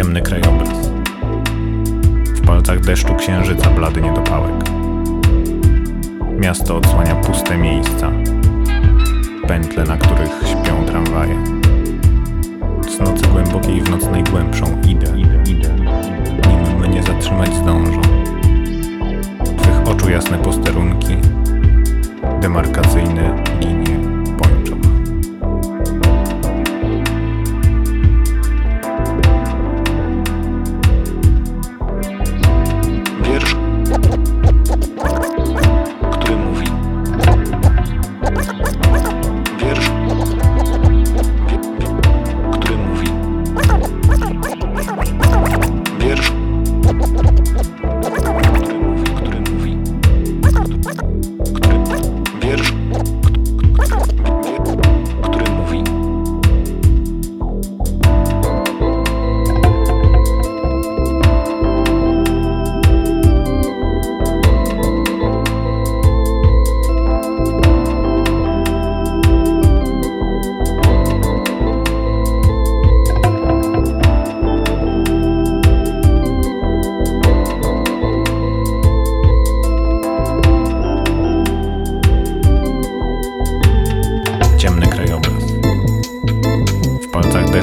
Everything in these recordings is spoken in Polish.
Ciemny krajobraz. W palcach deszczu księżyca blady niedopałek. Miasto odsłania puste miejsca. Pętle, na których śpią tramwaje. Z nocy głębokiej w nocnej głębszą idę, idę, idę. Nim mnie zatrzymać zdążą. Twych oczu jasne posterunki. Demarkacyjne linie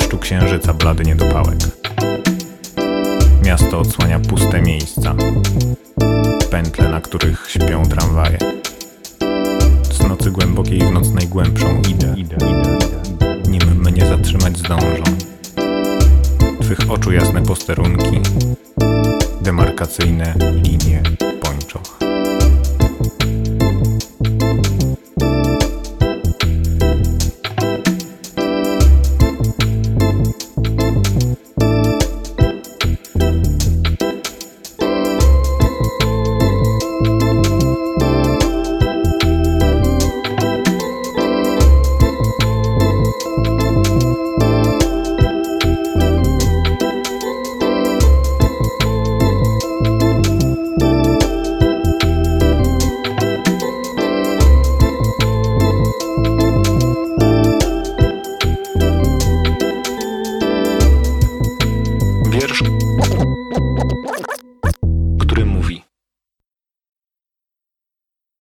deszczu księżyca blady niedopałek. Miasto odsłania puste miejsca. Pętle, na których śpią tramwaje. Z nocy głębokiej w nocnej głębszą idę, idę, idę. Nim mnie zatrzymać zdążą. Twych oczu jasne posterunki. Demarkacyjne linie